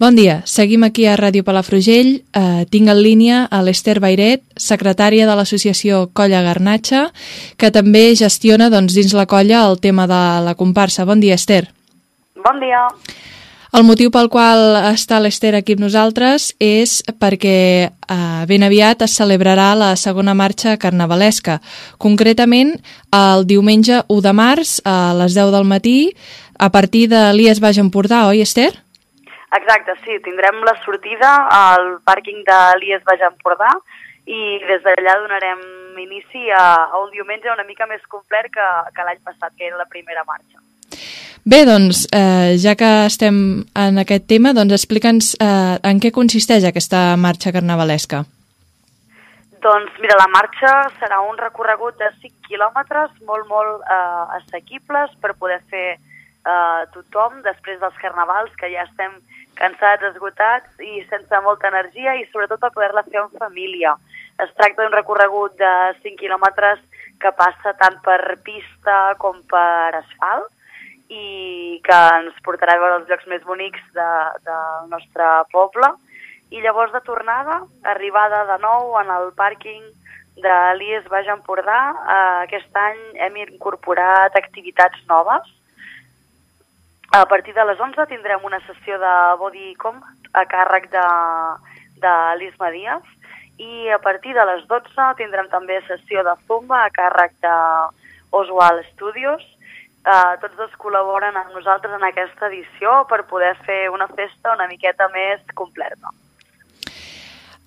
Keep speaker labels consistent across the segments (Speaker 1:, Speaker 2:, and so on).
Speaker 1: Bon dia, seguim aquí a Ràdio Palafrugell. Eh, tinc en línia a l'Ester Bairet, secretària de l'associació Colla Garnatxa, que també gestiona doncs, dins la colla el tema de la comparsa. Bon dia, Ester.
Speaker 2: Bon dia.
Speaker 1: El motiu pel qual està l'Ester aquí amb nosaltres és perquè eh, ben aviat es celebrarà la segona marxa carnavalesca. Concretament, el diumenge 1 de març a les 10 del matí, a partir de l'IES Baix Empordà, oi, Ester?
Speaker 2: Exacte, sí, tindrem la sortida al pàrquing de l'IES Baix Empordà i des d'allà donarem inici a, a un diumenge una mica més complet que, que l'any passat, que era la primera marxa.
Speaker 1: Bé, doncs, eh, ja que estem en aquest tema, doncs explica'ns eh, en què consisteix aquesta marxa carnavalesca.
Speaker 2: Doncs mira, la marxa serà un recorregut de 5 quilòmetres molt, molt eh, assequibles per poder fer eh, tothom després dels carnavals, que ja estem cansats, esgotats i sense molta energia i sobretot per poder-la fer en família. Es tracta d'un recorregut de 5 quilòmetres que passa tant per pista com per asfalt i que ens portarà a veure els llocs més bonics de, del nostre poble. I llavors de tornada, arribada de nou en el pàrquing de l'IES Baix Empordà, eh, aquest any hem incorporat activitats noves a partir de les 11 tindrem una sessió de body combat a càrrec de, de l'Isma Díaz i a partir de les 12 tindrem també sessió de zumba a càrrec de Oswald Studios. Uh, tots dos col·laboren amb nosaltres en aquesta edició per poder fer una festa una miqueta més completa.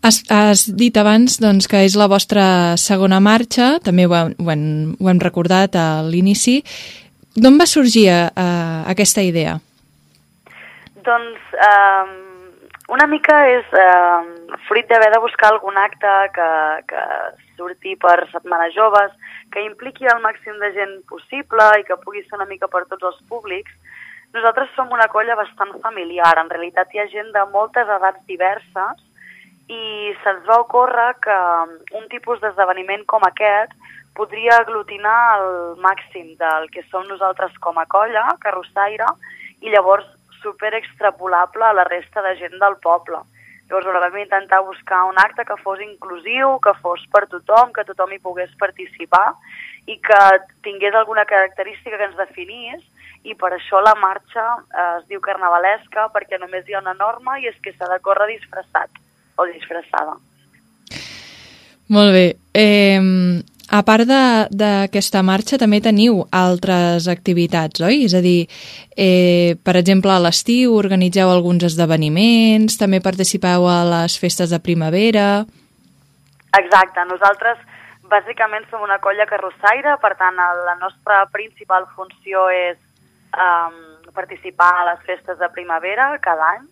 Speaker 1: Has, has dit abans doncs, que és la vostra segona marxa, també ho, ho, hem, ho hem recordat a l'inici, D'on va sorgir uh, aquesta idea?
Speaker 2: Doncs um, una mica és um, fruit d'haver de buscar algun acte que, que surti per Setmanes Joves, que impliqui el màxim de gent possible i que pugui ser una mica per tots els públics. Nosaltres som una colla bastant familiar, en realitat hi ha gent de moltes edats diverses i se'ns va ocórrer que un tipus d'esdeveniment com aquest podria aglutinar el màxim del que som nosaltres com a colla, carrossaire, i llavors super extrapolable a la resta de gent del poble. Llavors vam intentar buscar un acte que fos inclusiu, que fos per tothom, que tothom hi pogués participar i que tingués alguna característica que ens definís i per això la marxa eh, es diu carnavalesca perquè només hi ha una norma i és que s'ha de córrer disfressat o disfressada.
Speaker 1: Molt bé. Eh, a part d'aquesta marxa també teniu altres activitats, oi? És a dir, eh, per exemple, a l'estiu organitzeu alguns esdeveniments, també participeu a les festes de primavera...
Speaker 2: Exacte, nosaltres bàsicament som una colla carrossaire, per tant la nostra principal funció és um, participar a les festes de primavera cada any.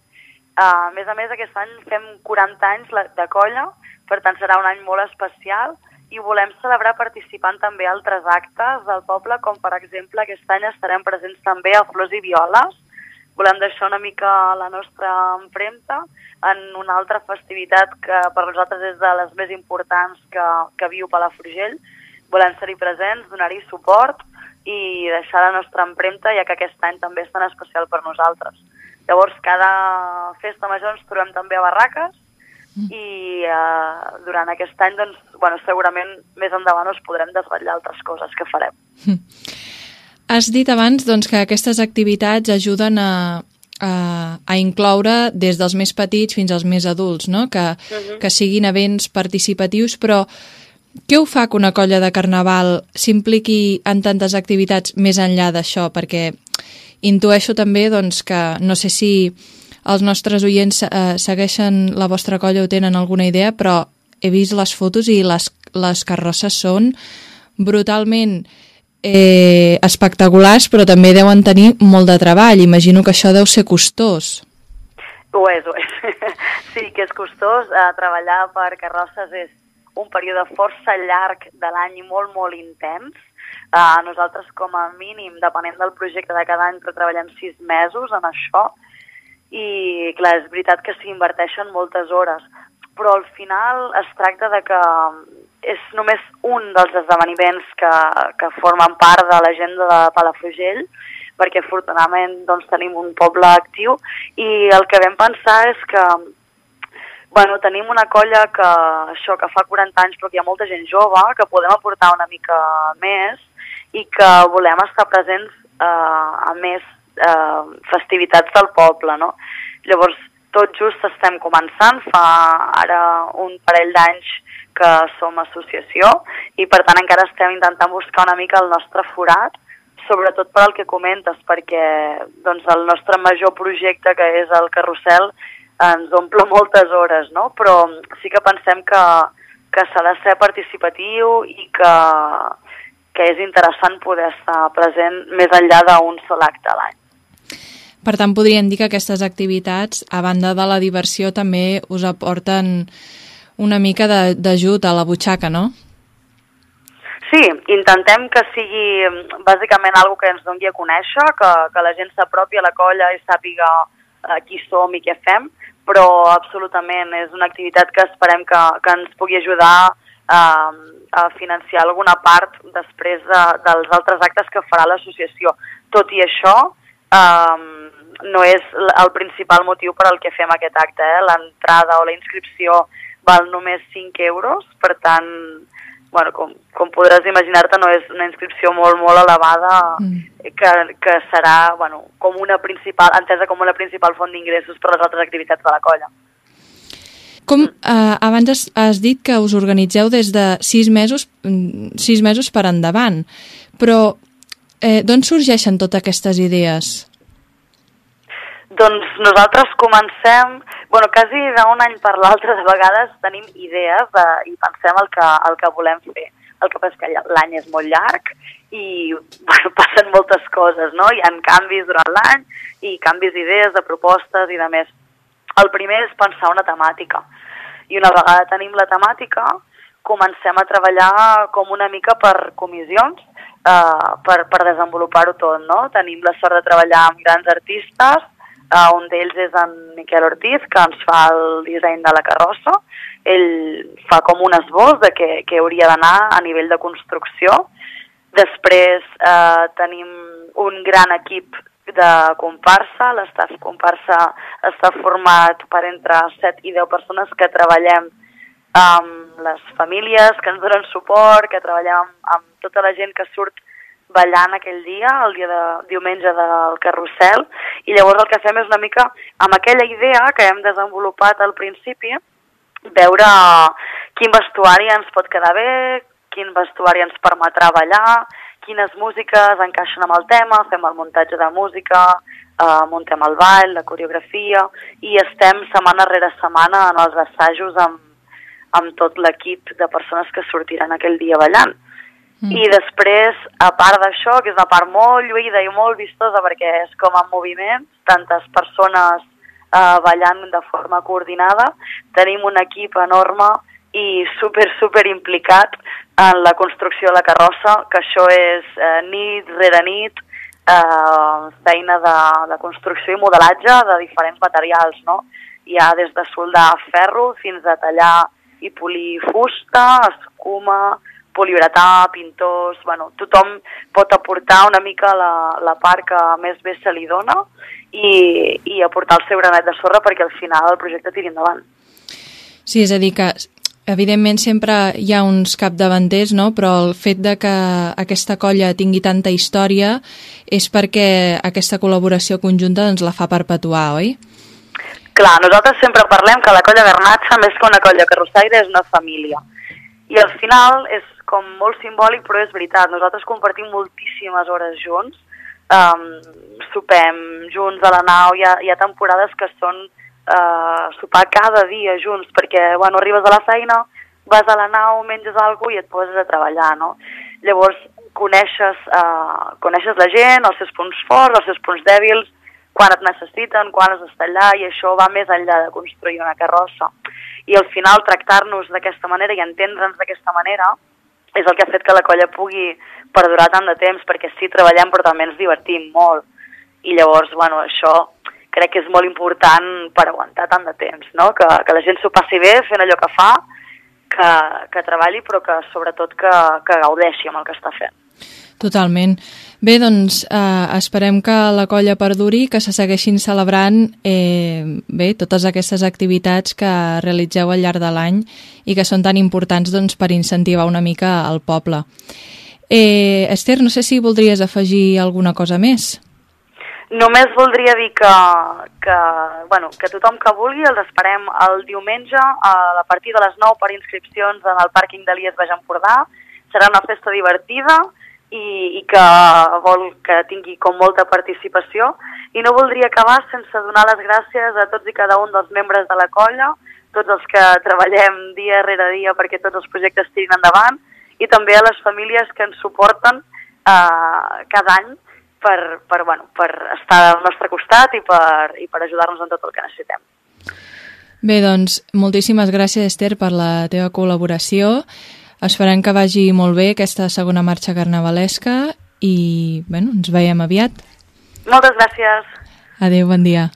Speaker 2: Uh, a més a més, aquest any fem 40 anys de colla, per tant serà un any molt especial, i volem celebrar participant també altres actes del poble, com per exemple aquest any estarem presents també a Flors i Violes. Volem deixar una mica la nostra empremta en una altra festivitat que per nosaltres és de les més importants que, que viu Palafrugell. Volem ser-hi presents, donar-hi suport i deixar la nostra empremta, ja que aquest any també és tan especial per nosaltres. Llavors, cada festa major ens trobem també a barraques. I uh, durant aquest any doncs, bueno, segurament més endavant us podrem desvetllar altres coses que farem. Mm.
Speaker 1: Has dit abans doncs, que aquestes activitats ajuden a, a, a incloure des dels més petits fins als més adults, no? que, uh mhm. -huh. que siguin events participatius, però què ho fa que una colla de carnaval s'impliqui en tantes activitats més enllà d'això? Perquè intueixo també doncs, que no sé si els nostres oients eh, segueixen la vostra colla o tenen alguna idea, però he vist les fotos i les, les carrosses són brutalment eh, espectaculars, però també deuen tenir molt de treball. Imagino que això deu ser costós.
Speaker 2: Ho és, ho és. Sí, que és costós. Eh, treballar per carrosses és un període força llarg de l'any i molt, molt intens. Uh, nosaltres, com a mínim, depenent del projecte de cada any, però treballem sis mesos en això i clar, és veritat que s'hi inverteixen moltes hores, però al final es tracta de que és només un dels esdeveniments que, que formen part de l'agenda de Palafrugell, perquè afortunadament doncs, tenim un poble actiu i el que vam pensar és que bueno, tenim una colla que, això, que fa 40 anys però que hi ha molta gent jove, que podem aportar una mica més i que volem estar presents eh, a més eh, festivitats del poble, no? Llavors, tot just estem començant, fa ara un parell d'anys que som associació i per tant encara estem intentant buscar una mica el nostre forat, sobretot per al que comentes, perquè doncs, el nostre major projecte, que és el carrusel, ens omple moltes hores, no? però sí que pensem que, que s'ha de ser participatiu i que, que és interessant poder estar present més enllà d'un sol acte a l'any.
Speaker 1: Per tant, podríem dir que aquestes activitats, a banda de la diversió, també us aporten una mica d'ajut a la butxaca, no?
Speaker 2: Sí, intentem que sigui bàsicament algo que ens doni a conèixer, que, que la gent s'apropi a la colla i sàpiga eh, qui som i què fem, però absolutament és una activitat que esperem que, que ens pugui ajudar eh, a financiar alguna part després de, dels altres actes que farà l'associació. Tot i això, eh, no és el principal motiu per al que fem aquest acte. Eh? L'entrada o la inscripció val només 5 euros, per tant, bueno, com, com podràs imaginar-te, no és una inscripció molt, molt elevada mm. que, que serà bueno, com una principal, entesa com una principal font d'ingressos per a les altres activitats de la colla.
Speaker 1: Com, eh, abans has, has dit que us organitzeu des de sis mesos, mm, sis mesos per endavant, però eh, d'on sorgeixen totes aquestes idees?
Speaker 2: Doncs nosaltres comencem, bueno, quasi d'un any per l'altre de vegades tenim idees de, i pensem el que, el que volem fer. El que passa que l'any és molt llarg i bueno, passen moltes coses, no? Hi ha canvis durant l'any i canvis d'idees, de propostes i de més. El primer és pensar una temàtica. I una vegada tenim la temàtica, comencem a treballar com una mica per comissions eh, per, per desenvolupar-ho tot, no? Tenim la sort de treballar amb grans artistes, Uh, un d'ells és en Miquel Ortiz, que ens fa el disseny de la carrossa. Ell fa com un esbós de què, què hauria d'anar a nivell de construcció. Després uh, tenim un gran equip de comparsa. L'estaf comparsa està format per entre 7 i 10 persones que treballem amb les famílies, que ens donen suport, que treballem amb, amb tota la gent que surt ballant aquell dia, el dia de diumenge del carrusel, i llavors el que fem és una mica, amb aquella idea que hem desenvolupat al principi, veure quin vestuari ens pot quedar bé, quin vestuari ens permetrà ballar, quines músiques encaixen amb el tema, fem el muntatge de música, eh, muntem el ball, la coreografia, i estem setmana rere setmana en els assajos amb, amb tot l'equip de persones que sortiran aquell dia ballant. Mm. I després, a part d'això, que és una part molt lluïda i molt vistosa perquè és com en moviment, tantes persones eh, ballant de forma coordinada, tenim un equip enorme i super, super implicat en la construcció de la carrossa, que això és eh, nit rere nit, eh, feina de, de construcció i modelatge de diferents materials, no? Hi ha des de soldar ferro fins a tallar i polir fusta, escuma, poliuretà, pintors, bueno, tothom pot aportar una mica la, la part que més bé se li dona i, i aportar el seu granet de sorra perquè al final el projecte tiri endavant.
Speaker 1: Sí, és a dir que evidentment sempre hi ha uns capdavanters, no? però el fet de que aquesta colla tingui tanta història és perquè aquesta col·laboració conjunta ens la fa perpetuar, oi?
Speaker 2: Clar, nosaltres sempre parlem que la colla Bernatxa, més que una colla carrossaire, és una família. I al final és com molt simbòlic, però és veritat. Nosaltres compartim moltíssimes hores junts, um, sopem junts a la nau, hi ha, hi ha temporades que són uh, sopar cada dia junts, perquè bueno, arribes a la feina, vas a la nau, menges alguna i et poses a treballar, no? Llavors, coneixes, uh, coneixes la gent, els seus punts forts, els seus punts dèbils, quan et necessiten, quan has d'estar allà, i això va més enllà de construir una carrossa. I al final tractar-nos d'aquesta manera i entendre'ns d'aquesta manera és el que ha fet que la colla pugui perdurar tant de temps, perquè sí, treballem però també ens divertim molt. I llavors, bueno, això crec que és molt important per aguantar tant de temps, no? que, que la gent s'ho passi bé fent allò que fa, que, que treballi, però que sobretot que, que gaudeixi amb el que està fent.
Speaker 1: Totalment. Bé, doncs eh, esperem que la colla perduri, que se segueixin celebrant eh, bé, totes aquestes activitats que realitzeu al llarg de l'any i que són tan importants doncs, per incentivar una mica el poble. Eh, Esther, no sé si voldries afegir alguna cosa més.
Speaker 2: Només voldria dir que, que, bueno, que tothom que vulgui els esperem el diumenge a la partir de les 9 per inscripcions en el pàrquing de l'IES Baix Empordà. Serà una festa divertida i, i que vol que tingui com molta participació. I no voldria acabar sense donar les gràcies a tots i cada un dels membres de la colla, tots els que treballem dia rere dia perquè tots els projectes tirin endavant i també a les famílies que ens suporten eh, cada any per, per, bueno, per estar al nostre costat i per, i per ajudar-nos en tot el que necessitem.
Speaker 1: Bé, doncs, moltíssimes gràcies, Esther, per la teva col·laboració. Esperem que vagi molt bé aquesta segona marxa carnavalesca i, bueno, ens veiem aviat.
Speaker 2: Moltes gràcies.
Speaker 1: Adéu, bon dia.